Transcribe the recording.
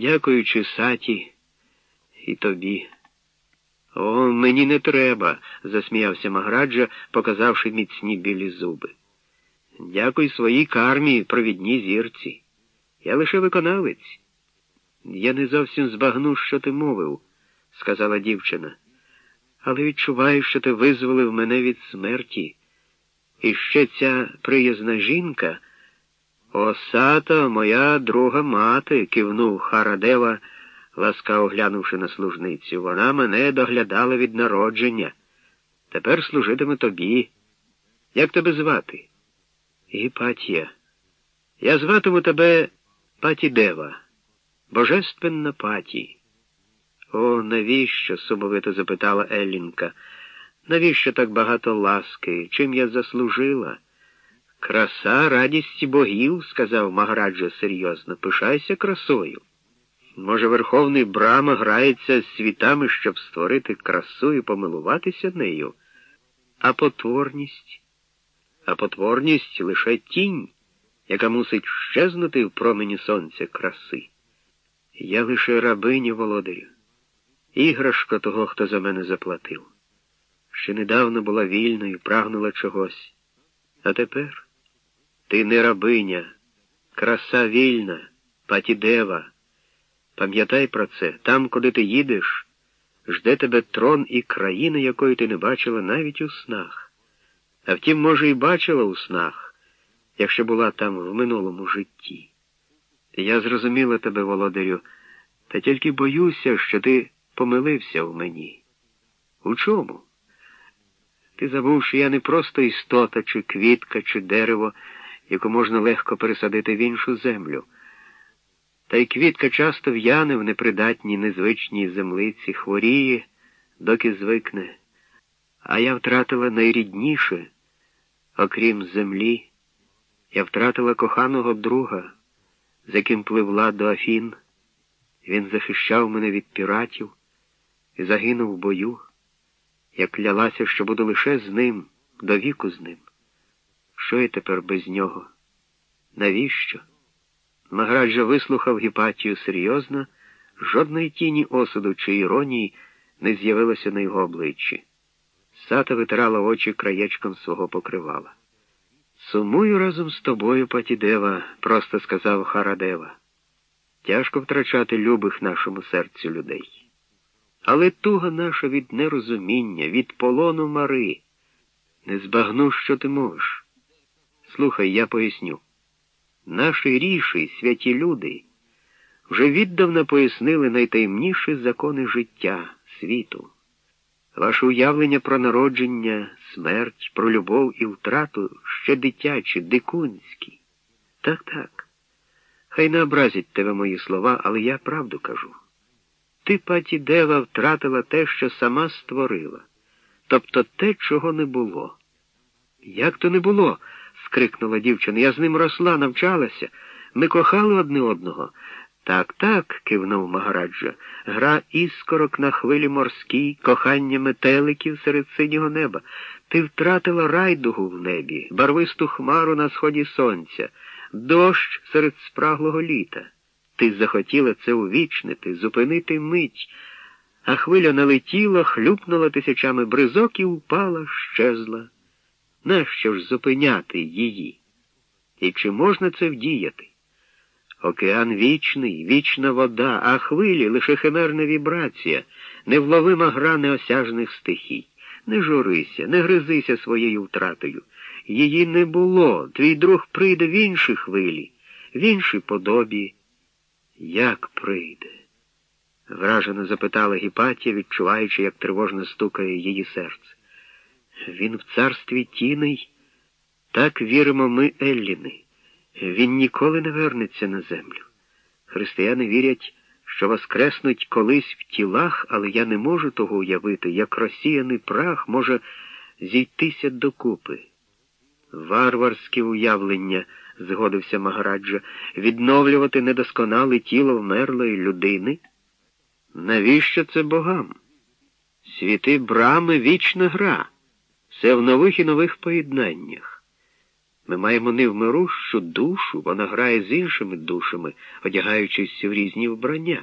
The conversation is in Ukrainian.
Дякуючи саті і тобі. О, мені не треба, засміявся Маграджа, показавши міцні білі зуби. Дякуй своїй кармі, провідній зірці. Я лише виконавець. Я не зовсім збагну, що ти мовив, сказала дівчина, але відчуваю, що ти визволив мене від смерті. І ще ця приязна жінка, осата, моя друга мати, кивнув Харадева, ласкаво глянувши на служницю. Вона мене доглядала від народження. Тепер служитиме тобі. Як тебе звати? Гіпатія. Я зватиму тебе Патідева, Божественна Паті. О, навіщо? сумовито запитала Еллінка. Навіщо так багато ласки? Чим я заслужила? Краса радість богів, сказав Маграджа серйозно, пишайся красою. Може, Верховний Брама грається з світами, щоб створити красу і помилуватися нею, а потворність? А потворність лише тінь, яка мусить щезнути в промені сонця краси. Я лише рабиня володарю, іграшка того, хто за мене заплатив. Ще недавно була вільною, прагнула чогось. А тепер ти не рабиня, краса вільна, патідева. Пам'ятай про це, там, куди ти їдеш, жде тебе трон і країна, якої ти не бачила навіть у снах. А втім, може, і бачила у снах, якщо була там в минулому житті. Я зрозуміла тебе, володарю, та тільки боюся, що ти помилився в мені. У чому? Ти забув, що я не просто істота, чи квітка, чи дерево, яку можна легко пересадити в іншу землю. Та й квітка часто в'яне в непридатній, незвичній землиці, хворіє, доки звикне. А я втратила найрідніше, окрім землі, я втратила коханого друга, з яким пливла до Афін. Він захищав мене від піратів і загинув в бою. Я клялася, що буду лише з ним, до віку з ним. Що я тепер без нього? Навіщо? Маграджа вислухав Гіпатію серйозно, жодної тіні осуду чи іронії не з'явилося на його обличчі. Сата витирала очі краєчком свого покривала. Сумую разом з тобою, Патідева, просто сказав Харадева. Тяжко втрачати любих нашому серцю людей. Але туга наша від нерозуміння, від полону мари. Не збагну, що ти мовиш. Слухай, я поясню. Наші ріші, святі люди, вже віддавна пояснили найтаємніші закони життя, світу. Ваше уявлення про народження, смерть, про любов і втрату ще дитячі, дикунські. Так, так. Хай не образять тебе мої слова, але я правду кажу. Ти, паті Дева, втратила те, що сама створила, тобто те, чого не було. Як то не було? Скрикнула дівчина. Я з ним росла, навчалася. Ми кохали одне одного. Так, так, кивнув Магараджа. Гра іскорок на хвилі морській, кохання метеликів серед синього неба. Ти втратила райдугу в небі, барвисту хмару на сході сонця, дощ серед спраглого літа. Ти захотіла це увічнити, зупинити мить, а хвиля налетіла, хлюпнула тисячами бризок і впала, щезла. Нащо ж зупиняти її? І чи можна це вдіяти? Океан вічний, вічна вода, а хвилі лише химерна вібрація, невловима гра неосяжних стихій. Не журися, не гризися своєю втратою. Її не було. Твій друг прийде в інші хвилі, в іншій подобі. Як прийде? вражено запитала Гіпатія, відчуваючи, як тривожно стукає її серце. Він в царстві тіней, так віримо ми, Елліни. Він ніколи не вернеться на землю. Християни вірять, що воскреснуть колись в тілах, але я не можу того уявити, як розсіяний прах може зійтися докупи. Варварське уявлення, згодився Магараджа, відновлювати недосконале тіло вмерлої людини. Навіщо це богам? Світи брами вічна гра, все в нових і нових поєднаннях. Ми маємо невмирущу душу, вона грає з іншими душами, одягаючись в різні вбрання.